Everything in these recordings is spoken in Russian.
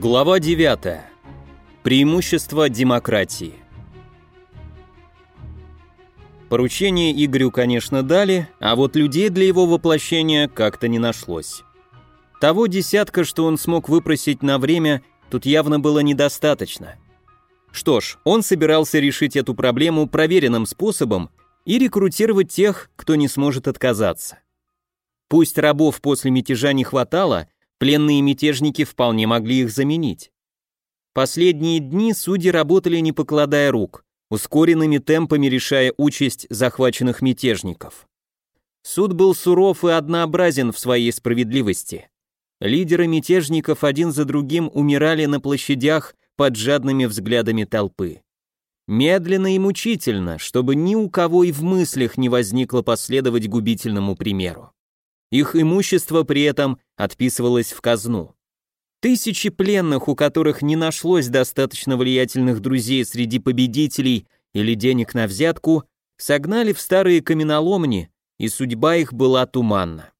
Глава 9. Преимущество демократии. Поручение Игорю, конечно, дали, а вот людей для его воплощения как-то не нашлось. Того десятка, что он смог выпросить на время, тут явно было недостаточно. Что ж, он собирался решить эту проблему проверенным способом и рекрутировать тех, кто не сможет отказаться. Пусть рабов после мятежа не хватало, Пленные мятежники вполне могли их заменить. Последние дни судьи работали не покладая рук, ускоренными темпами решая участь захваченных мятежников. Суд был суров и однообразен в своей справедливости. Лидеры мятежников один за другим умирали на площадях под жадными взглядами толпы. Медленно и мучительно, чтобы ни у кого и в мыслях не возникло последовать губительному примеру. Их имущество при этом отписывалось в казну. Тысячи пленных, у которых не нашлось достаточно влиятельных друзей среди победителей или денег на взятку, согнали в старые каменоломни, и судьба их была туманна.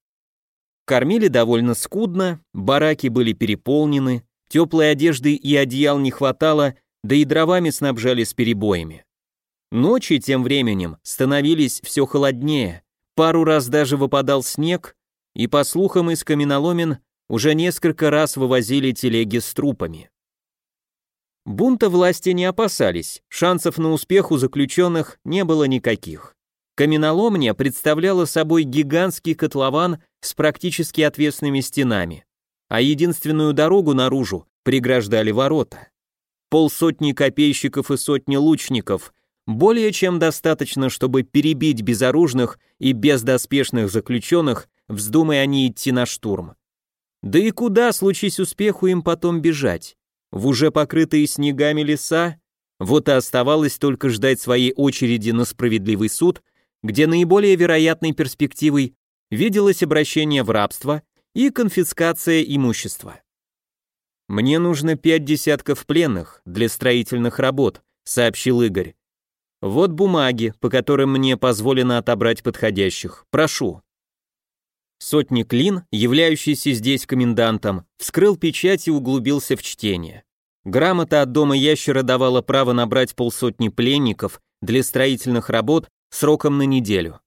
Кормили довольно скудно, бараки были переполнены, теплой одежды и одеял не хватало, да и дровами снабжали с перебоями. Ночи тем временем становились все холоднее, пару раз даже выпадал снег, и, по слухам из каменоломен, уже несколько раз вывозили телеги с трупами. Бунта власти не опасались, шансов на успех у заключенных не было никаких. Каменоломня представляла собой гигантский котлован с практически отвесными стенами, а единственную дорогу наружу преграждали ворота. Полсотни копейщиков и сотни лучников более чем достаточно, чтобы перебить безоружных и бездоспешных заключенных вздумай они идти на штурм. Да и куда, случись успеху, им потом бежать? В уже покрытые снегами леса? Вот и оставалось только ждать своей очереди на справедливый суд, где наиболее вероятной перспективой виделось обращение в рабство и конфискация имущества. «Мне нужно пять десятков пленных для строительных работ», — сообщил Игорь. «Вот бумаги, по которым мне позволено отобрать подходящих. Прошу». Сотник Лин, являющийся здесь комендантом, вскрыл печать и углубился в чтение. Грамота от дома ящера давала право набрать полсотни пленников для строительных работ сроком на неделю.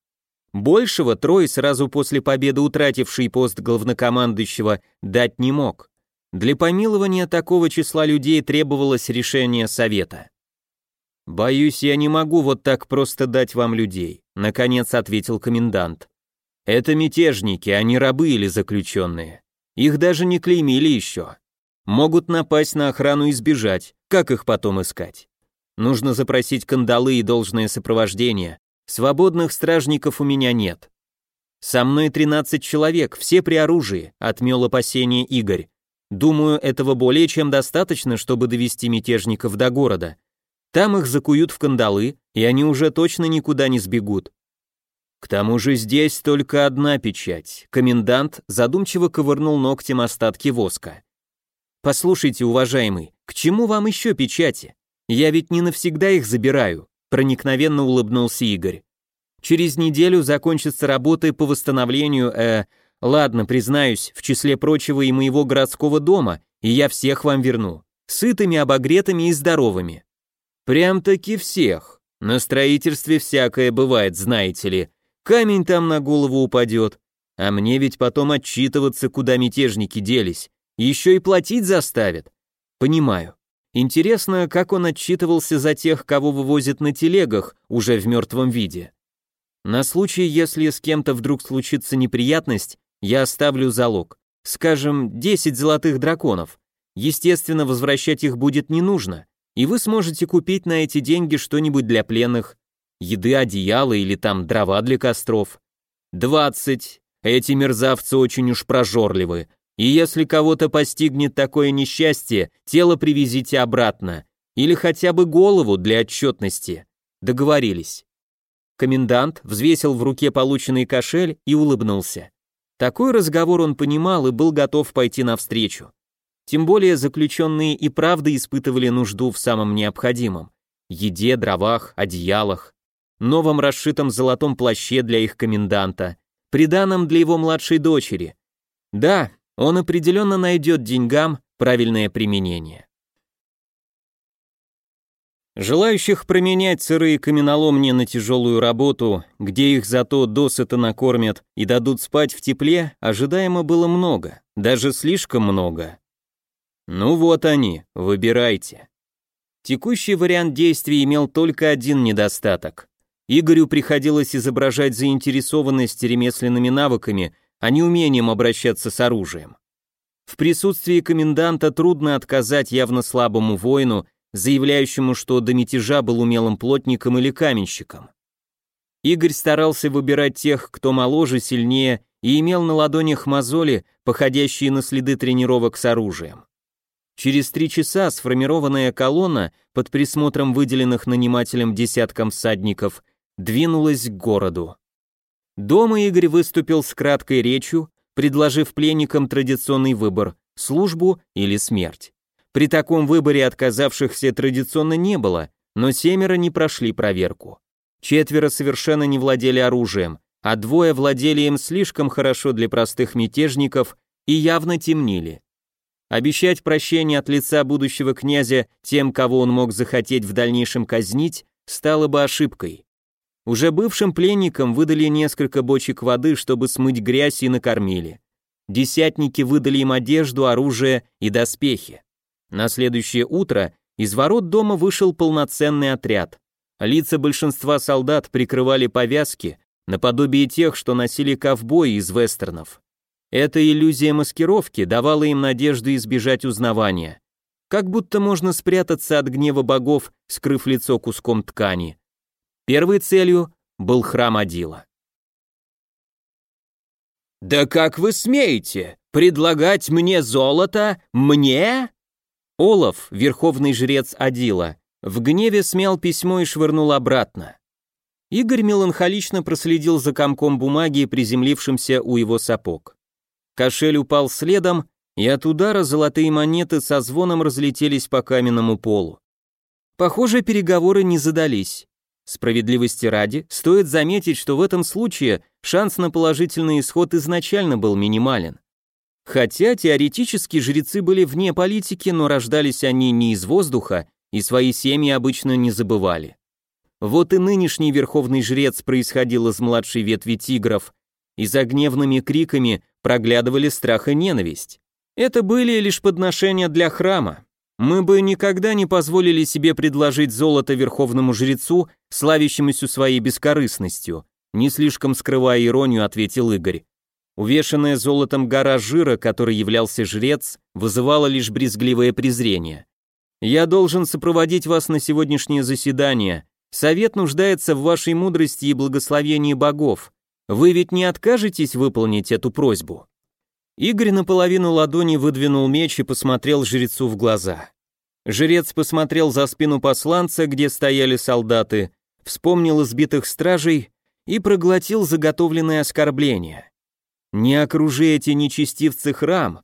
Большего Трой, сразу после победы утративший пост главнокомандующего, дать не мог. Для помилования такого числа людей требовалось решение совета. «Боюсь, я не могу вот так просто дать вам людей», — наконец ответил комендант. Это мятежники, а не рабы или заключенные. Их даже не клеймили еще. Могут напасть на охрану и сбежать. Как их потом искать? Нужно запросить кандалы и должное сопровождение. Свободных стражников у меня нет. Со мной 13 человек, все при оружии, отмел опасение Игорь. Думаю, этого более чем достаточно, чтобы довести мятежников до города. Там их закуют в кандалы, и они уже точно никуда не сбегут. К тому же здесь только одна печать. Комендант задумчиво ковырнул ногтем остатки воска. Послушайте, уважаемый, к чему вам еще печати? Я ведь не навсегда их забираю, проникновенно улыбнулся Игорь. Через неделю закончатся работы по восстановлению, э, ладно, признаюсь, в числе прочего и моего городского дома, и я всех вам верну. Сытыми, обогретыми и здоровыми. Прям-таки всех. На строительстве всякое бывает, знаете ли, Камень там на голову упадет. А мне ведь потом отчитываться, куда мятежники делись. Еще и платить заставят. Понимаю. Интересно, как он отчитывался за тех, кого вывозят на телегах, уже в мертвом виде. На случай, если с кем-то вдруг случится неприятность, я оставлю залог. Скажем, 10 золотых драконов. Естественно, возвращать их будет не нужно, и вы сможете купить на эти деньги что-нибудь для пленных, еды, одеяла или там дрова для костров. Двадцать. Эти мерзавцы очень уж прожорливы. И если кого-то постигнет такое несчастье, тело привезите обратно. Или хотя бы голову для отчетности. Договорились. Комендант взвесил в руке полученный кошель и улыбнулся. Такой разговор он понимал и был готов пойти навстречу. Тем более заключенные и правда испытывали нужду в самом необходимом – еде, дровах, одеялах новом расшитом золотом плаще для их коменданта, приданом для его младшей дочери. Да, он определенно найдет деньгам, правильное применение. Желающих променять сырые каменоломни на тяжелую работу, где их зато досыта накормят и дадут спать в тепле, ожидаемо было много, даже слишком много. Ну вот они, выбирайте. Текущий вариант действий имел только один недостаток. Игорю приходилось изображать заинтересованность ремесленными навыками, а не умением обращаться с оружием. В присутствии коменданта трудно отказать явно слабому воину, заявляющему, что до мятежа был умелым плотником или каменщиком. Игорь старался выбирать тех, кто моложе, сильнее и имел на ладонях мозоли, походящие на следы тренировок с оружием. Через три часа сформированная колонна под присмотром выделенных нанимателем десятком всадников двинулась к городу. Дома Игорь выступил с краткой речью, предложив пленникам традиционный выбор – службу или смерть. При таком выборе отказавшихся традиционно не было, но семеро не прошли проверку. Четверо совершенно не владели оружием, а двое владели им слишком хорошо для простых мятежников и явно темнили. Обещать прощение от лица будущего князя тем, кого он мог захотеть в дальнейшем казнить, стало бы ошибкой. Уже бывшим пленникам выдали несколько бочек воды, чтобы смыть грязь и накормили. Десятники выдали им одежду, оружие и доспехи. На следующее утро из ворот дома вышел полноценный отряд. Лица большинства солдат прикрывали повязки, наподобие тех, что носили ковбои из вестернов. Эта иллюзия маскировки давала им надежду избежать узнавания. Как будто можно спрятаться от гнева богов, скрыв лицо куском ткани. Первой целью был храм Адила. «Да как вы смеете? Предлагать мне золото? Мне?» Олаф, верховный жрец Адила, в гневе смял письмо и швырнул обратно. Игорь меланхолично проследил за комком бумаги, приземлившимся у его сапог. Кошель упал следом, и от удара золотые монеты со звоном разлетелись по каменному полу. Похоже, переговоры не задались. Справедливости ради, стоит заметить, что в этом случае шанс на положительный исход изначально был минимален. Хотя теоретически жрецы были вне политики, но рождались они не из воздуха и свои семьи обычно не забывали. Вот и нынешний верховный жрец происходил из младшей ветви тигров, и за гневными криками проглядывали страх и ненависть. Это были лишь подношения для храма. Мы бы никогда не позволили себе предложить золото верховному жрецу, славящемуся своей бескорыстностью, не слишком скрывая иронию, ответил Игорь. Увешанная золотом гора жира, которой являлся жрец, вызывала лишь брезгливое презрение. «Я должен сопроводить вас на сегодняшнее заседание. Совет нуждается в вашей мудрости и благословении богов. Вы ведь не откажетесь выполнить эту просьбу?» Игорь наполовину ладони выдвинул меч и посмотрел жрецу в глаза. Жрец посмотрел за спину посланца, где стояли солдаты, вспомнил избитых стражей и проглотил заготовленное оскорбление. Не окружи эти нечестивцы храм.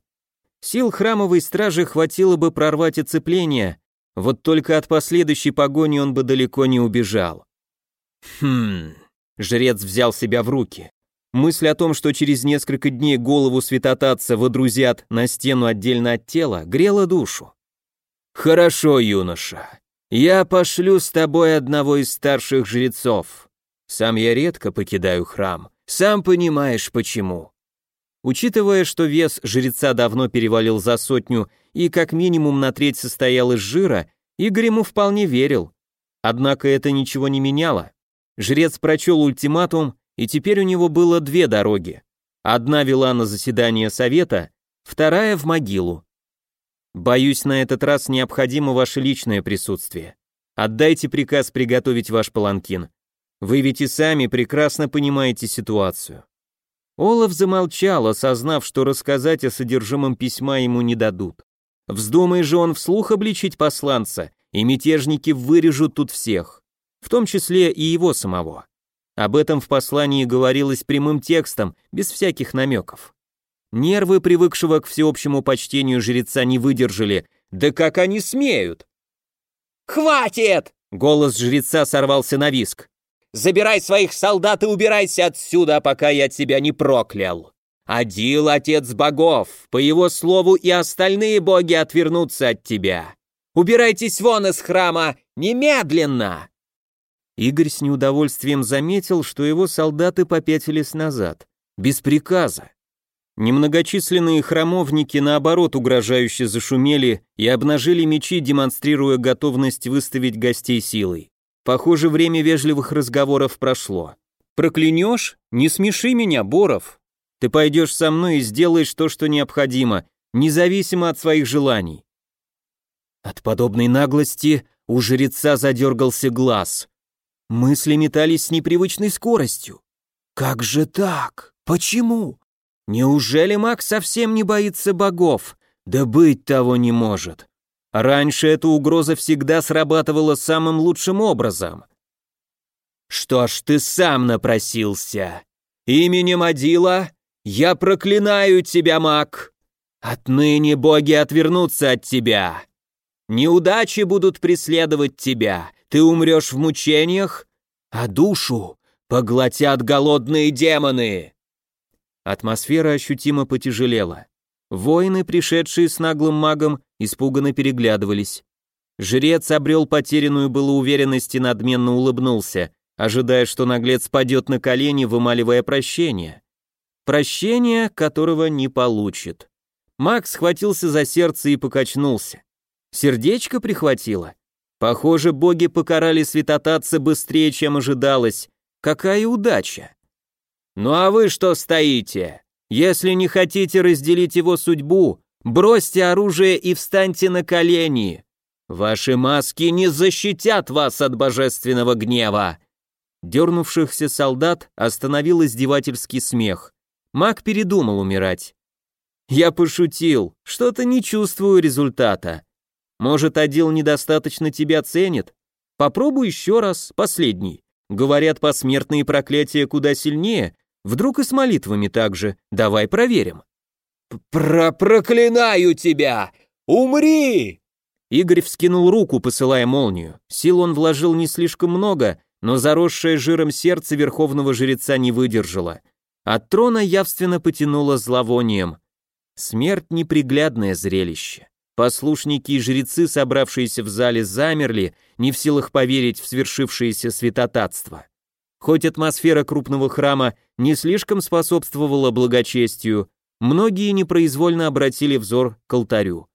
Сил храмовой стражи хватило бы прорвать оцепление, вот только от последующей погони он бы далеко не убежал. Хм, жрец взял себя в руки. Мысль о том, что через несколько дней голову святотатца водрузят на стену отдельно от тела, грела душу. «Хорошо, юноша. Я пошлю с тобой одного из старших жрецов. Сам я редко покидаю храм. Сам понимаешь, почему. Учитывая, что вес жреца давно перевалил за сотню и как минимум на треть состоял из жира, Игорь ему вполне верил. Однако это ничего не меняло. Жрец прочел ультиматум, и теперь у него было две дороги. Одна вела на заседание совета, вторая в могилу. Боюсь, на этот раз необходимо ваше личное присутствие. Отдайте приказ приготовить ваш паланкин. Вы ведь и сами прекрасно понимаете ситуацию. Олаф замолчал, осознав, что рассказать о содержимом письма ему не дадут. Вздумай же он вслух обличить посланца, и мятежники вырежут тут всех, в том числе и его самого. Об этом в послании говорилось прямым текстом, без всяких намеков. Нервы привыкшего к всеобщему почтению жреца не выдержали. Да как они смеют? «Хватит!» — голос жреца сорвался на виск. Забирай своих солдат и убирайся отсюда, пока я тебя не проклял. Адил — отец богов, по его слову и остальные боги отвернутся от тебя. Убирайтесь вон из храма, немедленно!» Игорь с неудовольствием заметил, что его солдаты попятились назад, без приказа. Немногочисленные храмовники, наоборот, угрожающе зашумели и обнажили мечи, демонстрируя готовность выставить гостей силой. Похоже, время вежливых разговоров прошло. «Проклянешь? Не смеши меня, Боров. Ты пойдешь со мной и сделаешь то, что необходимо, независимо от своих желаний». От подобной наглости у жреца задергался глаз. Мысли метались с непривычной скоростью. «Как же так? Почему? Неужели маг совсем не боится богов? Да быть того не может. Раньше эта угроза всегда срабатывала самым лучшим образом. Что ж ты сам напросился? Именем Адила я проклинаю тебя, маг. Отныне боги отвернутся от тебя. Неудачи будут преследовать тебя. Ты умрешь в мучениях, а душу поглотят голодные демоны. Атмосфера ощутимо потяжелела. Воины, пришедшие с наглым магом, испуганно переглядывались. Жрец обрел потерянную было уверенность и надменно улыбнулся, ожидая, что наглец падет на колени, вымаливая прощение. Прощение, которого не получит. Маг схватился за сердце и покачнулся. Сердечко прихватило. Похоже, боги покарали святотатца быстрее, чем ожидалось. Какая удача! «Ну а вы что стоите? Если не хотите разделить его судьбу, бросьте оружие и встаньте на колени. Ваши маски не защитят вас от божественного гнева». Дернувшихся солдат остановил издевательский смех. Маг передумал умирать. «Я пошутил, что-то не чувствую результата. Может, Адил недостаточно тебя ценит? Попробуй еще раз, последний. Говорят, посмертные проклятия куда сильнее, Вдруг и с молитвами так же. Давай проверим. «Про проклинаю тебя! Умри!» Игорь вскинул руку, посылая молнию. Сил он вложил не слишком много, но заросшее жиром сердце верховного жреца не выдержало. От трона явственно потянуло зловонием. Смерть — неприглядное зрелище. Послушники и жрецы, собравшиеся в зале, замерли, не в силах поверить в свершившееся святотатство. Хоть атмосфера крупного храма не слишком способствовала благочестию, многие непроизвольно обратили взор к алтарю.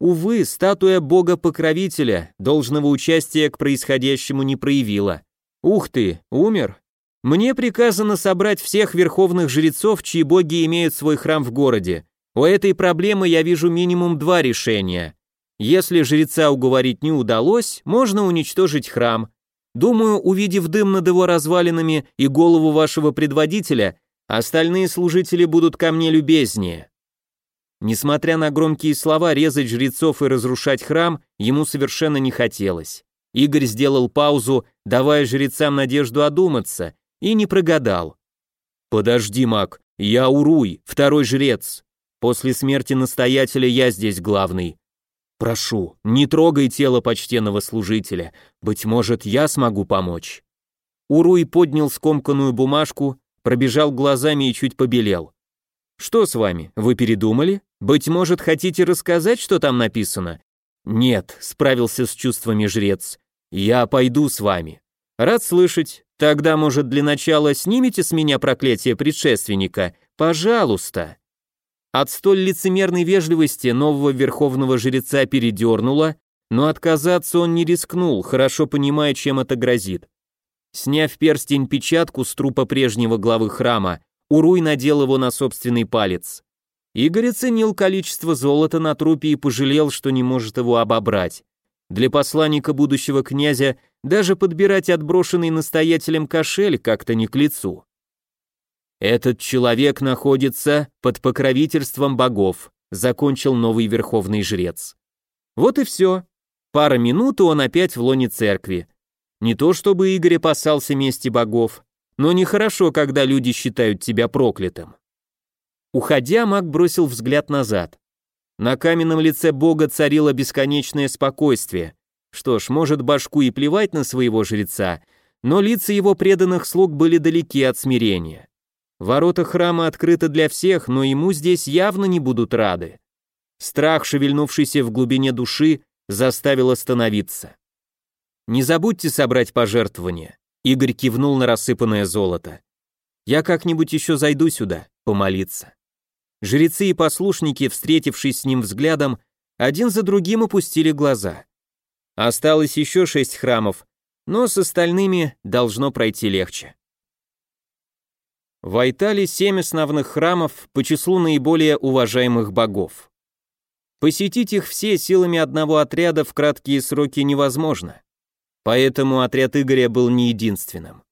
Увы, статуя бога-покровителя должного участия к происходящему не проявила. Ух ты, умер? Мне приказано собрать всех верховных жрецов, чьи боги имеют свой храм в городе. У этой проблемы я вижу минимум два решения. Если жреца уговорить не удалось, можно уничтожить храм, Думаю, увидев дым над его развалинами и голову вашего предводителя, остальные служители будут ко мне любезнее. Несмотря на громкие слова, резать жрецов и разрушать храм ему совершенно не хотелось. Игорь сделал паузу, давая жрецам надежду одуматься, и не прогадал. «Подожди, маг, я Уруй, второй жрец. После смерти настоятеля я здесь главный. Прошу, не трогай тело почтенного служителя. Быть может, я смогу помочь. Уруй поднял скомканную бумажку, пробежал глазами и чуть побелел. Что с вами? Вы передумали? Быть может, хотите рассказать, что там написано? Нет, справился с чувствами жрец. Я пойду с вами. Рад слышать. Тогда, может, для начала снимите с меня проклятие предшественника? Пожалуйста. От столь лицемерной вежливости нового верховного жреца передернуло, но отказаться он не рискнул, хорошо понимая, чем это грозит. Сняв перстень-печатку с трупа прежнего главы храма, Уруй надел его на собственный палец. Игорь оценил количество золота на трупе и пожалел, что не может его обобрать. Для посланника будущего князя даже подбирать отброшенный настоятелем кошель как-то не к лицу. «Этот человек находится под покровительством богов», закончил новый верховный жрец. Вот и все. Пара минут, и он опять в лоне церкви. Не то чтобы Игорь опасался мести богов, но нехорошо, когда люди считают тебя проклятым. Уходя, маг бросил взгляд назад. На каменном лице бога царило бесконечное спокойствие. Что ж, может башку и плевать на своего жреца, но лица его преданных слуг были далеки от смирения. Ворота храма открыты для всех, но ему здесь явно не будут рады. Страх, шевельнувшийся в глубине души, заставил остановиться. «Не забудьте собрать пожертвования», — Игорь кивнул на рассыпанное золото. «Я как-нибудь еще зайду сюда, помолиться». Жрецы и послушники, встретившись с ним взглядом, один за другим опустили глаза. Осталось еще шесть храмов, но с остальными должно пройти легче. В Айтале семь основных храмов по числу наиболее уважаемых богов. Посетить их все силами одного отряда в краткие сроки невозможно. Поэтому отряд Игоря был не единственным.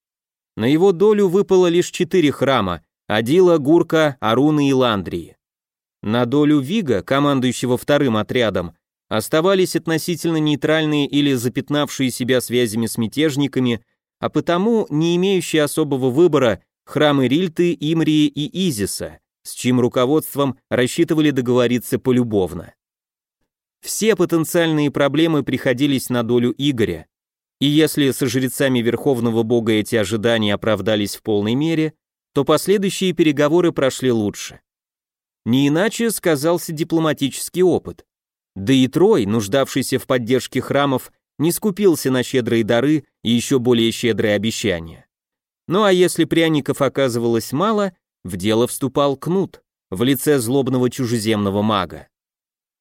На его долю выпало лишь четыре храма – Адила, Гурка, Аруны и Ландрии. На долю Вига, командующего вторым отрядом, оставались относительно нейтральные или запятнавшие себя связями с мятежниками, а потому не имеющие особого выбора храмы Рильты, Имрии и Изиса, с чьим руководством рассчитывали договориться полюбовно. Все потенциальные проблемы приходились на долю Игоря, и если со жрецами Верховного Бога эти ожидания оправдались в полной мере, то последующие переговоры прошли лучше. Не иначе сказался дипломатический опыт. Да и Трой, нуждавшийся в поддержке храмов, не скупился на щедрые дары и еще более щедрые обещания. Ну а если пряников оказывалось мало, в дело вступал Кнут в лице злобного чужеземного мага.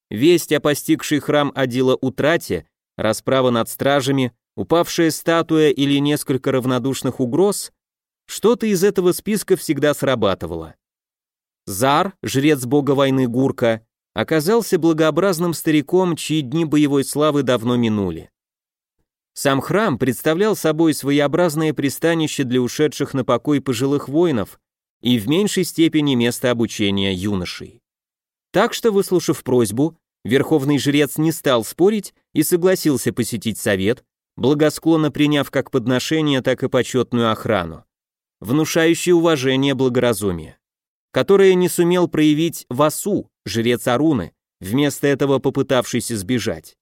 Весть о постигшей храм Адила утрате, расправа над стражами, упавшая статуя или несколько равнодушных угроз, что-то из этого списка всегда срабатывало. Зар, жрец бога войны Гурка, оказался благообразным стариком, чьи дни боевой славы давно минули. Сам храм представлял собой своеобразное пристанище для ушедших на покой пожилых воинов и в меньшей степени место обучения юношей. Так что, выслушав просьбу, верховный жрец не стал спорить и согласился посетить совет, благосклонно приняв как подношение, так и почетную охрану, внушающее уважение благоразумие, которое не сумел проявить Васу, жрец Аруны, вместо этого попытавшийся сбежать.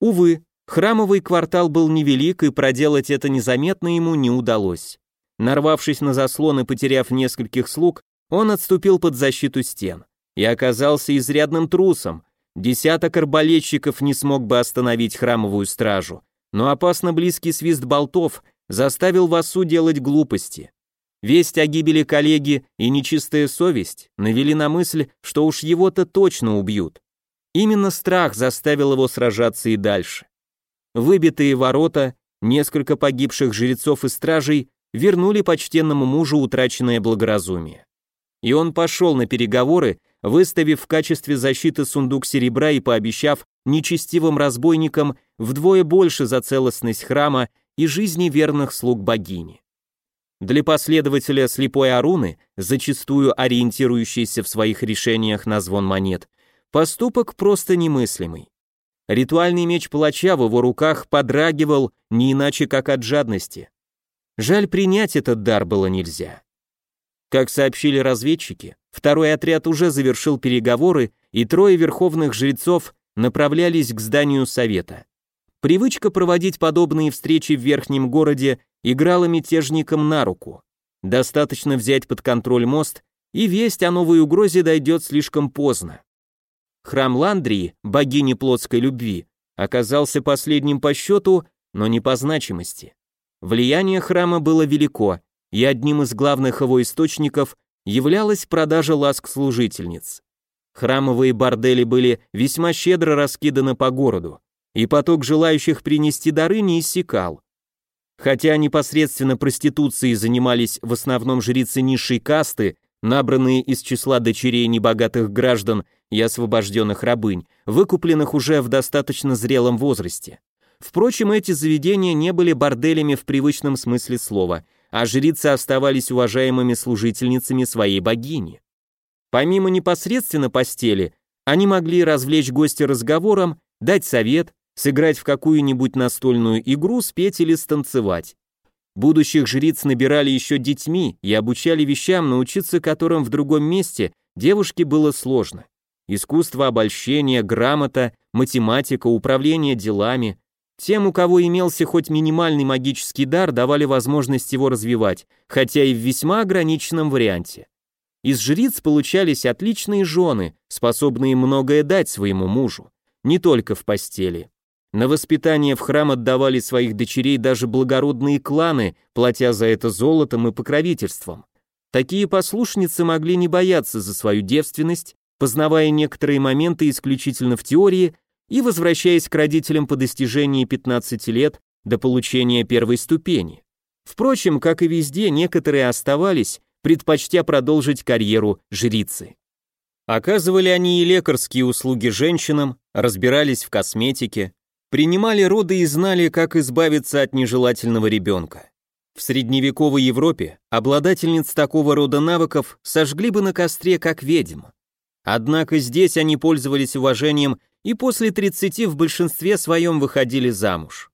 Увы, храмовый квартал был невелик, и проделать это незаметно ему не удалось. Нарвавшись на заслон и потеряв нескольких слуг, он отступил под защиту стен и оказался изрядным трусом. Десяток арбалетчиков не смог бы остановить храмовую стражу, но опасно близкий свист болтов заставил Васу делать глупости. Весть о гибели коллеги и нечистая совесть навели на мысль, что уж его-то точно убьют. Именно страх заставил его сражаться и дальше. Выбитые ворота, несколько погибших жрецов и стражей вернули почтенному мужу утраченное благоразумие. И он пошел на переговоры, выставив в качестве защиты сундук серебра и пообещав нечестивым разбойникам вдвое больше за целостность храма и жизни верных слуг богини. Для последователя слепой Аруны, зачастую ориентирующийся в своих решениях на звон монет, поступок просто немыслимый. Ритуальный меч палача в его руках подрагивал не иначе как от жадности. Жаль, принять этот дар было нельзя. Как сообщили разведчики, второй отряд уже завершил переговоры, и трое верховных жрецов направлялись к зданию совета. Привычка проводить подобные встречи в верхнем городе играла мятежникам на руку. Достаточно взять под контроль мост, и весть о новой угрозе дойдет слишком поздно. Храм Ландрии, богини плотской любви, оказался последним по счету, но не по значимости. Влияние храма было велико, и одним из главных его источников являлась продажа ласк служительниц. Храмовые бордели были весьма щедро раскиданы по городу, и поток желающих принести дары не иссякал. Хотя непосредственно проституцией занимались в основном жрицы низшей касты, набранные из числа дочерей небогатых граждан и освобожденных рабынь, выкупленных уже в достаточно зрелом возрасте. Впрочем, эти заведения не были борделями в привычном смысле слова – а жрицы оставались уважаемыми служительницами своей богини. Помимо непосредственно постели, они могли развлечь гостя разговором, дать совет, сыграть в какую-нибудь настольную игру, спеть или станцевать. Будущих жриц набирали еще детьми и обучали вещам, научиться которым в другом месте девушке было сложно. Искусство обольщения, грамота, математика, управление делами. Тем, у кого имелся хоть минимальный магический дар, давали возможность его развивать, хотя и в весьма ограниченном варианте. Из жриц получались отличные жены, способные многое дать своему мужу, не только в постели. На воспитание в храм отдавали своих дочерей даже благородные кланы, платя за это золотом и покровительством. Такие послушницы могли не бояться за свою девственность, познавая некоторые моменты исключительно в теории и возвращаясь к родителям по достижении 15 лет до получения первой ступени. Впрочем, как и везде, некоторые оставались, предпочтя продолжить карьеру жрицы. Оказывали они и лекарские услуги женщинам, разбирались в косметике, принимали роды и знали, как избавиться от нежелательного ребенка. В средневековой Европе обладательниц такого рода навыков сожгли бы на костре как ведьм. Однако здесь они пользовались уважением и после 30 в большинстве своем выходили замуж.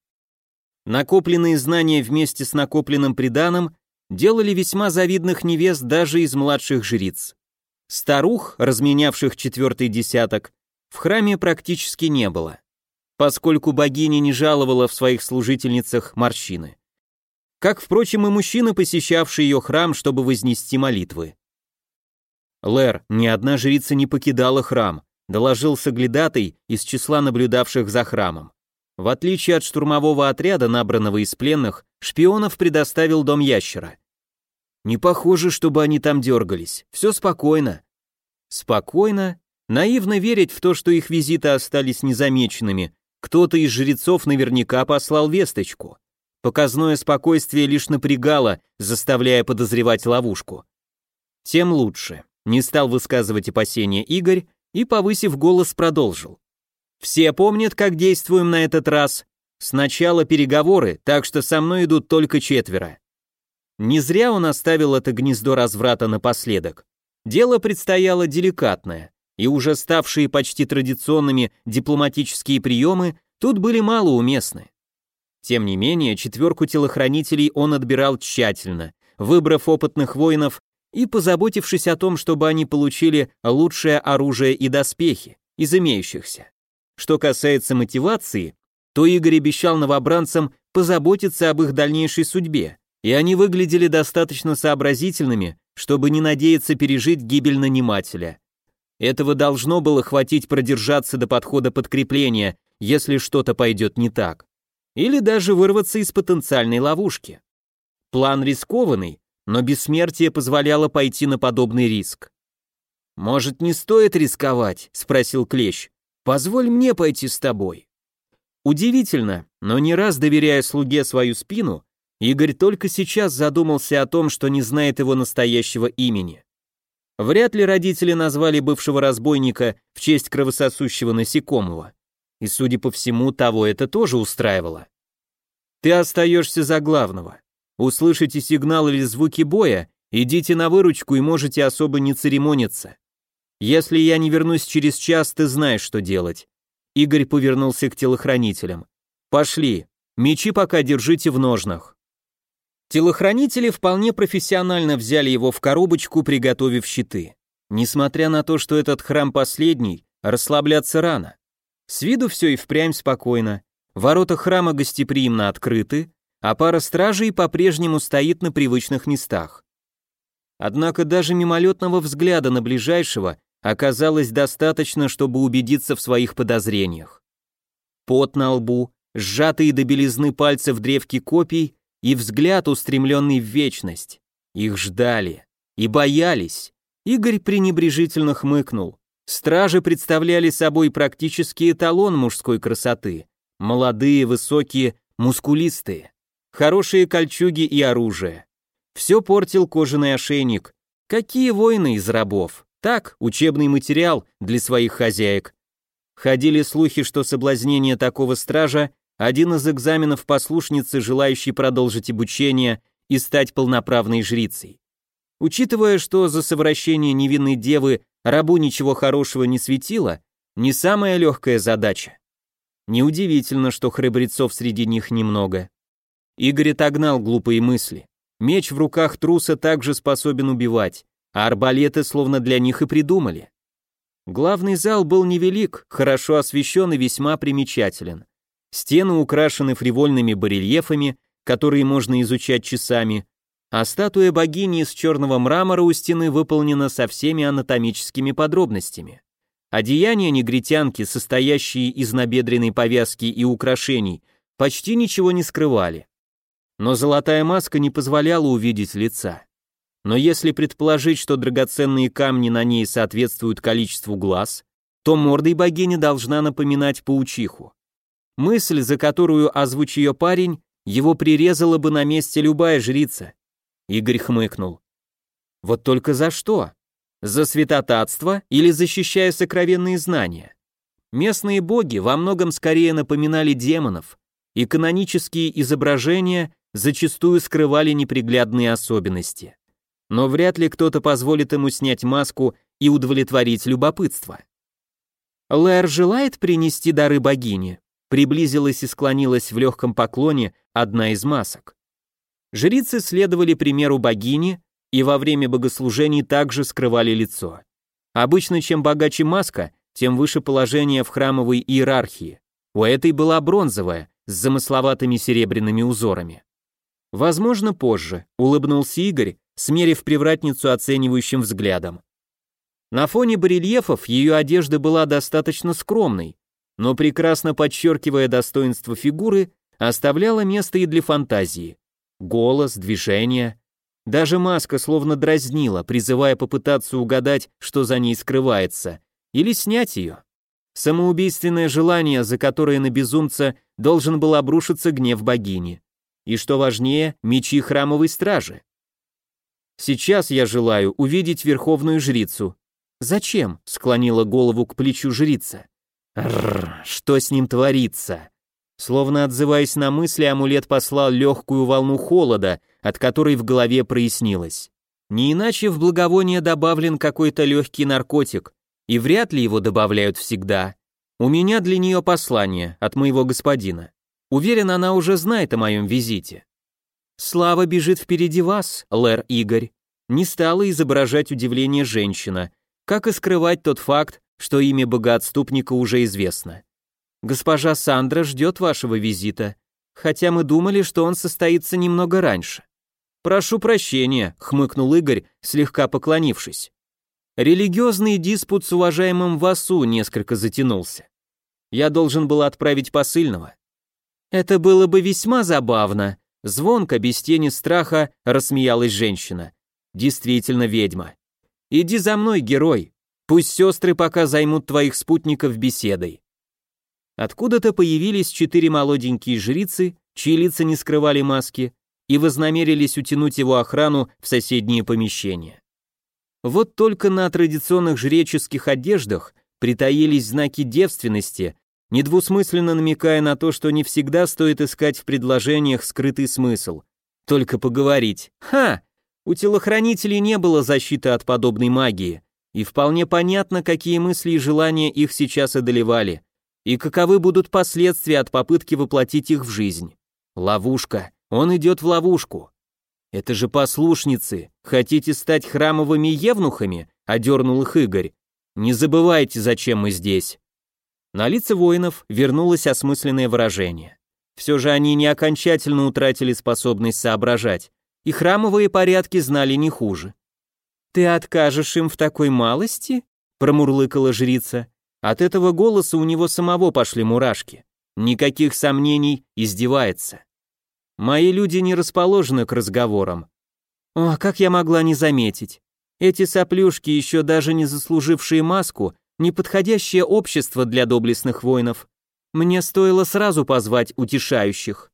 Накопленные знания вместе с накопленным приданым делали весьма завидных невест даже из младших жриц. Старух, разменявших четвертый десяток, в храме практически не было поскольку богиня не жаловала в своих служительницах морщины. Как, впрочем, и мужчины, посещавшие ее храм, чтобы вознести молитвы. Лэр, ни одна жрица не покидала храм, доложил соглядатый из числа наблюдавших за храмом. В отличие от штурмового отряда, набранного из пленных, шпионов предоставил дом ящера. Не похоже, чтобы они там дергались. Все спокойно. Спокойно? Наивно верить в то, что их визиты остались незамеченными, кто-то из жрецов наверняка послал весточку. Показное спокойствие лишь напрягало, заставляя подозревать ловушку. Тем лучше. Не стал высказывать опасения Игорь и, повысив голос, продолжил. «Все помнят, как действуем на этот раз. Сначала переговоры, так что со мной идут только четверо». Не зря он оставил это гнездо разврата напоследок. Дело предстояло деликатное и уже ставшие почти традиционными дипломатические приемы тут были малоуместны. Тем не менее, четверку телохранителей он отбирал тщательно, выбрав опытных воинов и позаботившись о том, чтобы они получили лучшее оружие и доспехи из имеющихся. Что касается мотивации, то Игорь обещал новобранцам позаботиться об их дальнейшей судьбе, и они выглядели достаточно сообразительными, чтобы не надеяться пережить гибель нанимателя. Этого должно было хватить продержаться до подхода подкрепления, если что-то пойдет не так. Или даже вырваться из потенциальной ловушки. План рискованный, но бессмертие позволяло пойти на подобный риск. «Может, не стоит рисковать?» — спросил Клещ. «Позволь мне пойти с тобой». Удивительно, но не раз доверяя слуге свою спину, Игорь только сейчас задумался о том, что не знает его настоящего имени. Вряд ли родители назвали бывшего разбойника в честь кровососущего насекомого. И, судя по всему, того это тоже устраивало. Ты остаешься за главного. Услышите сигнал или звуки боя, идите на выручку и можете особо не церемониться. Если я не вернусь через час, ты знаешь, что делать. Игорь повернулся к телохранителям. Пошли, мечи пока держите в ножнах. Телохранители вполне профессионально взяли его в коробочку, приготовив щиты. Несмотря на то, что этот храм последний, расслабляться рано. С виду все и впрямь спокойно. Ворота храма гостеприимно открыты, а пара стражей по-прежнему стоит на привычных местах. Однако даже мимолетного взгляда на ближайшего оказалось достаточно, чтобы убедиться в своих подозрениях. Пот на лбу, сжатые до белизны пальцев древки копий и взгляд, устремленный в вечность. Их ждали и боялись. Игорь пренебрежительно хмыкнул. Стражи представляли собой практически эталон мужской красоты. Молодые, высокие, мускулистые. Хорошие кольчуги и оружие. Все портил кожаный ошейник. Какие воины из рабов? Так, учебный материал для своих хозяек. Ходили слухи, что соблазнение такого стража один из экзаменов послушницы, желающей продолжить обучение и стать полноправной жрицей. Учитывая, что за совращение невинной девы рабу ничего хорошего не светило, не самая легкая задача. Неудивительно, что храбрецов среди них немного. Игорь отогнал глупые мысли. Меч в руках труса также способен убивать, а арбалеты словно для них и придумали. Главный зал был невелик, хорошо освещен и весьма примечателен. Стены украшены фривольными барельефами, которые можно изучать часами, а статуя богини из черного мрамора у стены выполнена со всеми анатомическими подробностями. Одеяния негритянки, состоящие из набедренной повязки и украшений, почти ничего не скрывали. Но золотая маска не позволяла увидеть лица. Но если предположить, что драгоценные камни на ней соответствуют количеству глаз, то мордой богини должна напоминать паучиху. Мысль, за которую озвучь ее парень, его прирезала бы на месте любая жрица. Игорь хмыкнул. Вот только за что? За святотатство или защищая сокровенные знания? Местные боги во многом скорее напоминали демонов, и канонические изображения зачастую скрывали неприглядные особенности. Но вряд ли кто-то позволит ему снять маску и удовлетворить любопытство. Лэр желает принести дары богине, приблизилась и склонилась в легком поклоне одна из масок. Жрицы следовали примеру богини и во время богослужений также скрывали лицо. Обычно чем богаче маска, тем выше положение в храмовой иерархии. У этой была бронзовая, с замысловатыми серебряными узорами. Возможно, позже, улыбнулся Игорь, смерив привратницу оценивающим взглядом. На фоне барельефов ее одежда была достаточно скромной, но прекрасно подчеркивая достоинство фигуры, оставляла место и для фантазии. Голос, движения. Даже маска словно дразнила, призывая попытаться угадать, что за ней скрывается, или снять ее. Самоубийственное желание, за которое на безумца должен был обрушиться гнев богини. И что важнее, мечи храмовой стражи. Сейчас я желаю увидеть верховную жрицу. Зачем? склонила голову к плечу жрица. Рр, что с ним творится? Словно отзываясь на мысли, амулет послал легкую волну холода, от которой в голове прояснилось. Не иначе в благовоние добавлен какой-то легкий наркотик, и вряд ли его добавляют всегда. У меня для нее послание от моего господина. Уверен, она уже знает о моем визите. Слава бежит впереди вас, Лэр Игорь. Не стала изображать удивление женщина, как и скрывать тот факт, что имя богоотступника уже известно. Госпожа Сандра ждет вашего визита, хотя мы думали, что он состоится немного раньше. Прошу прощения, хмыкнул Игорь, слегка поклонившись. Религиозный диспут с уважаемым Васу несколько затянулся. Я должен был отправить посыльного. Это было бы весьма забавно. Звонко, без тени страха, рассмеялась женщина. Действительно ведьма. Иди за мной, герой. Пусть сестры пока займут твоих спутников беседой. Откуда-то появились четыре молоденькие жрицы, чьи лица не скрывали маски, и вознамерились утянуть его охрану в соседние помещения. Вот только на традиционных жреческих одеждах притаились знаки девственности, недвусмысленно намекая на то, что не всегда стоит искать в предложениях скрытый смысл. Только поговорить. Ха! У телохранителей не было защиты от подобной магии, и вполне понятно, какие мысли и желания их сейчас одолевали и каковы будут последствия от попытки воплотить их в жизнь. Ловушка. Он идет в ловушку. Это же послушницы. Хотите стать храмовыми евнухами? Одернул их Игорь. Не забывайте, зачем мы здесь. На лице воинов вернулось осмысленное выражение. Все же они не окончательно утратили способность соображать, и храмовые порядки знали не хуже. «Ты откажешь им в такой малости?» — промурлыкала жрица. От этого голоса у него самого пошли мурашки. Никаких сомнений, издевается. Мои люди не расположены к разговорам. О, как я могла не заметить. Эти соплюшки, еще даже не заслужившие маску, неподходящее общество для доблестных воинов. Мне стоило сразу позвать утешающих.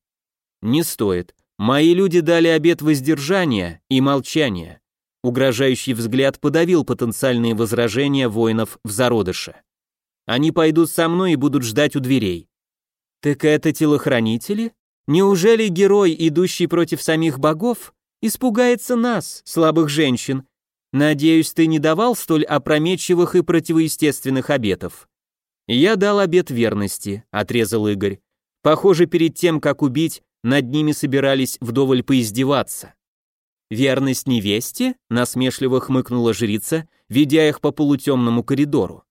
Не стоит. Мои люди дали обет воздержания и молчания. Угрожающий взгляд подавил потенциальные возражения воинов в зародыше. Они пойдут со мной и будут ждать у дверей. Так это телохранители? Неужели герой, идущий против самих богов, испугается нас, слабых женщин? Надеюсь, ты не давал столь опрометчивых и противоестественных обетов. Я дал обет верности, отрезал Игорь. Похоже, перед тем, как убить, над ними собирались вдоволь поиздеваться. «Верность невесте?» — насмешливо хмыкнула жрица, ведя их по полутемному коридору.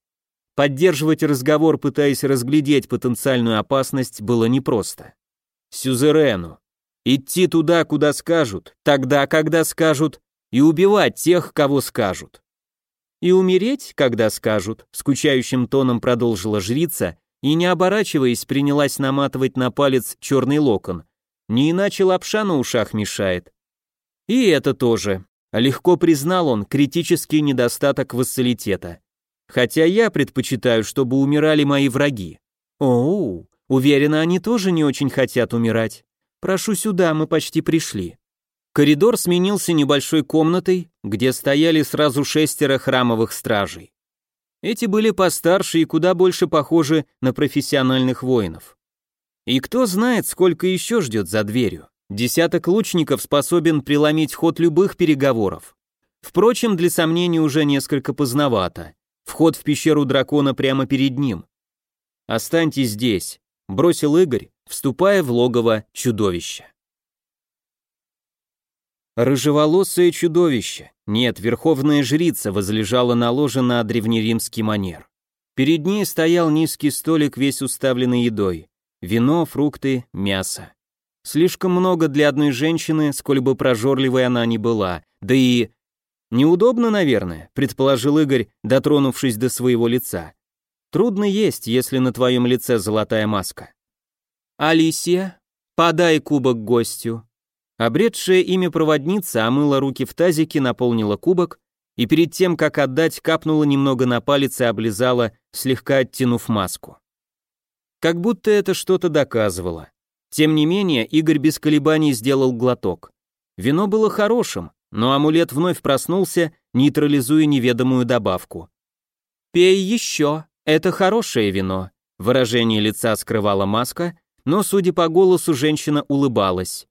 поддерживать разговор, пытаясь разглядеть потенциальную опасность, было непросто. Сюзерену. Идти туда, куда скажут, тогда, когда скажут, и убивать тех, кого скажут. И умереть, когда скажут, скучающим тоном продолжила жрица и, не оборачиваясь, принялась наматывать на палец черный локон. Не иначе лапша на ушах мешает. И это тоже. Легко признал он критический недостаток вассалитета. Хотя я предпочитаю, чтобы умирали мои враги. Оу, уверена, они тоже не очень хотят умирать. Прошу сюда, мы почти пришли. Коридор сменился небольшой комнатой, где стояли сразу шестеро храмовых стражей. Эти были постарше и куда больше похожи на профессиональных воинов. И кто знает, сколько еще ждет за дверью. Десяток лучников способен преломить ход любых переговоров. Впрочем, для сомнений уже несколько поздновато. Вход в пещеру дракона прямо перед ним. «Останьтесь здесь», — бросил Игорь, вступая в логово чудовища. Рыжеволосое чудовище, нет, верховная жрица возлежала на ложе на древнеримский манер. Перед ней стоял низкий столик, весь уставленный едой. Вино, фрукты, мясо. Слишком много для одной женщины, сколь бы прожорливой она ни была. Да и... Неудобно, наверное, предположил Игорь, дотронувшись до своего лица. Трудно есть, если на твоем лице золотая маска. Алисия, подай кубок гостю. Обретшая имя проводница омыла руки в тазике, наполнила кубок и перед тем, как отдать, капнула немного на палец и облизала, слегка оттянув маску. Как будто это что-то доказывало. Тем не менее, Игорь без колебаний сделал глоток. Вино было хорошим, но амулет вновь проснулся, нейтрализуя неведомую добавку. «Пей еще, это хорошее вино», выражение лица скрывала маска, но, судя по голосу, женщина улыбалась.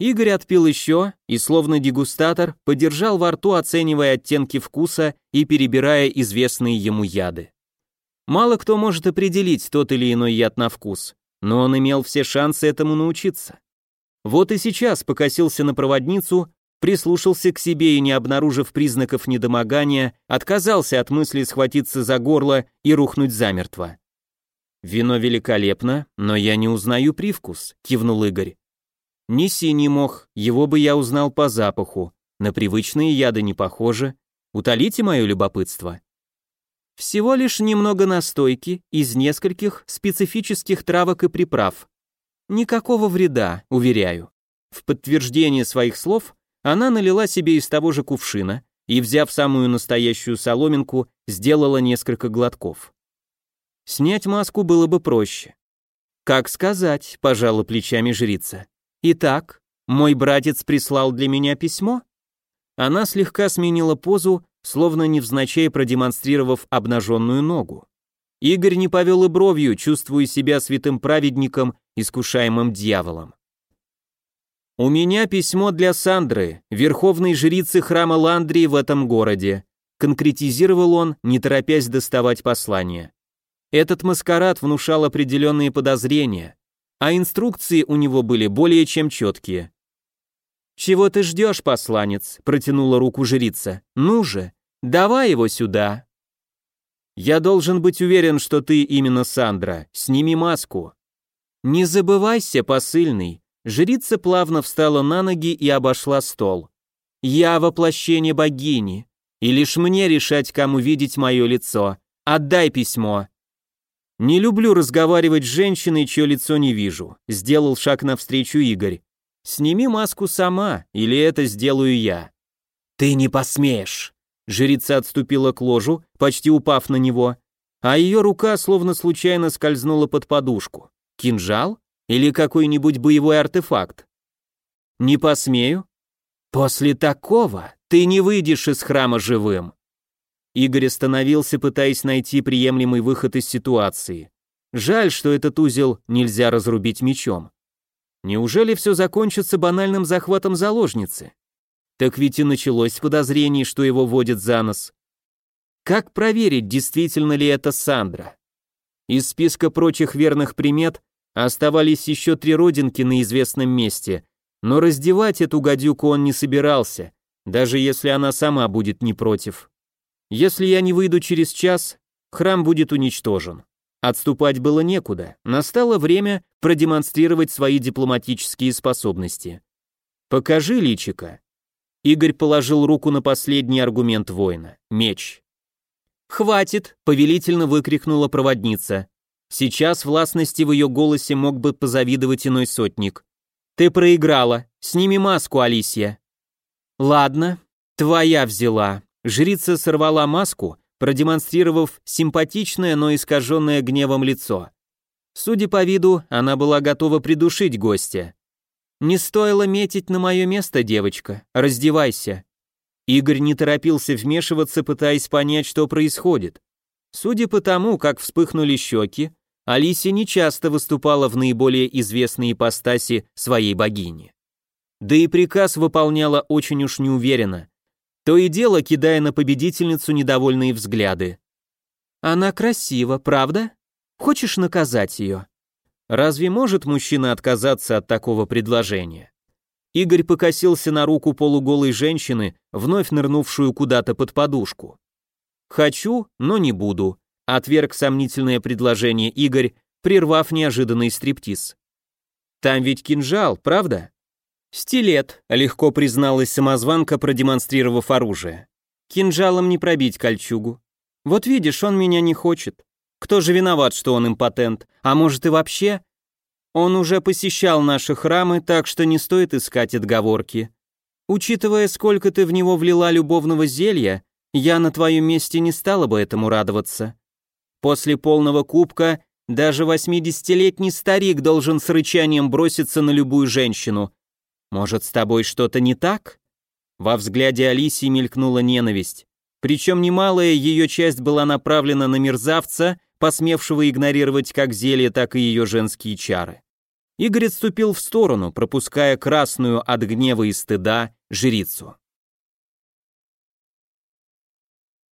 Игорь отпил еще и, словно дегустатор, подержал во рту, оценивая оттенки вкуса и перебирая известные ему яды. Мало кто может определить тот или иной яд на вкус, но он имел все шансы этому научиться. Вот и сейчас покосился на проводницу, прислушался к себе и, не обнаружив признаков недомогания, отказался от мысли схватиться за горло и рухнуть замертво. «Вино великолепно, но я не узнаю привкус», — кивнул Игорь. «Не синий мох, его бы я узнал по запаху, на привычные яды не похоже. Утолите мое любопытство». Всего лишь немного настойки из нескольких специфических травок и приправ. Никакого вреда, уверяю. В подтверждение своих слов она налила себе из того же кувшина и, взяв самую настоящую соломинку, сделала несколько глотков. Снять маску было бы проще. «Как сказать», — пожала плечами жрица. «Итак, мой братец прислал для меня письмо?» Она слегка сменила позу словно невзначай продемонстрировав обнаженную ногу. Игорь не повел и бровью, чувствуя себя святым праведником, искушаемым дьяволом. «У меня письмо для Сандры, верховной жрицы храма Ландрии в этом городе», конкретизировал он, не торопясь доставать послание. Этот маскарад внушал определенные подозрения, а инструкции у него были более чем четкие. «Чего ты ждешь, посланец?» — протянула руку жрица. «Ну же, давай его сюда». «Я должен быть уверен, что ты именно Сандра. Сними маску». «Не забывайся, посыльный». Жрица плавно встала на ноги и обошла стол. «Я воплощение богини, и лишь мне решать, кому видеть мое лицо. Отдай письмо». «Не люблю разговаривать с женщиной, чье лицо не вижу», — сделал шаг навстречу Игорь. Сними маску сама, или это сделаю я. Ты не посмеешь. Жрица отступила к ложу, почти упав на него, а ее рука словно случайно скользнула под подушку. Кинжал или какой-нибудь боевой артефакт? Не посмею. После такого ты не выйдешь из храма живым. Игорь остановился, пытаясь найти приемлемый выход из ситуации. Жаль, что этот узел нельзя разрубить мечом. Неужели все закончится банальным захватом заложницы? Так ведь и началось подозрений, что его водят за нос. Как проверить, действительно ли это Сандра? Из списка прочих верных примет оставались еще три родинки на известном месте, но раздевать эту гадюку он не собирался, даже если она сама будет не против. Если я не выйду через час, храм будет уничтожен. Отступать было некуда, настало время продемонстрировать свои дипломатические способности. «Покажи личика». Игорь положил руку на последний аргумент воина — меч. «Хватит!» — повелительно выкрикнула проводница. Сейчас властности в ее голосе мог бы позавидовать иной сотник. «Ты проиграла. Сними маску, Алисия». «Ладно, твоя взяла». Жрица сорвала маску, продемонстрировав симпатичное, но искаженное гневом лицо. Судя по виду, она была готова придушить гостя. «Не стоило метить на мое место, девочка. Раздевайся». Игорь не торопился вмешиваться, пытаясь понять, что происходит. Судя по тому, как вспыхнули щеки, Алисия нечасто выступала в наиболее известной ипостаси своей богини. Да и приказ выполняла очень уж неуверенно, то и дело кидая на победительницу недовольные взгляды. «Она красива, правда? Хочешь наказать ее?» Разве может мужчина отказаться от такого предложения? Игорь покосился на руку полуголой женщины, вновь нырнувшую куда-то под подушку. «Хочу, но не буду», — отверг сомнительное предложение Игорь, прервав неожиданный стриптиз. «Там ведь кинжал, правда?» «Стилет», — легко призналась самозванка, продемонстрировав оружие. «Кинжалом не пробить кольчугу. Вот видишь, он меня не хочет. Кто же виноват, что он импотент? А может и вообще? Он уже посещал наши храмы, так что не стоит искать отговорки. Учитывая, сколько ты в него влила любовного зелья, я на твоем месте не стала бы этому радоваться. После полного кубка даже восьмидесятилетний старик должен с рычанием броситься на любую женщину. Может, с тобой что-то не так? Во взгляде Алисии мелькнула ненависть. Причем немалая ее часть была направлена на мерзавца, посмевшего игнорировать как зелье, так и ее женские чары. Игорь отступил в сторону, пропуская красную от гнева и стыда жрицу.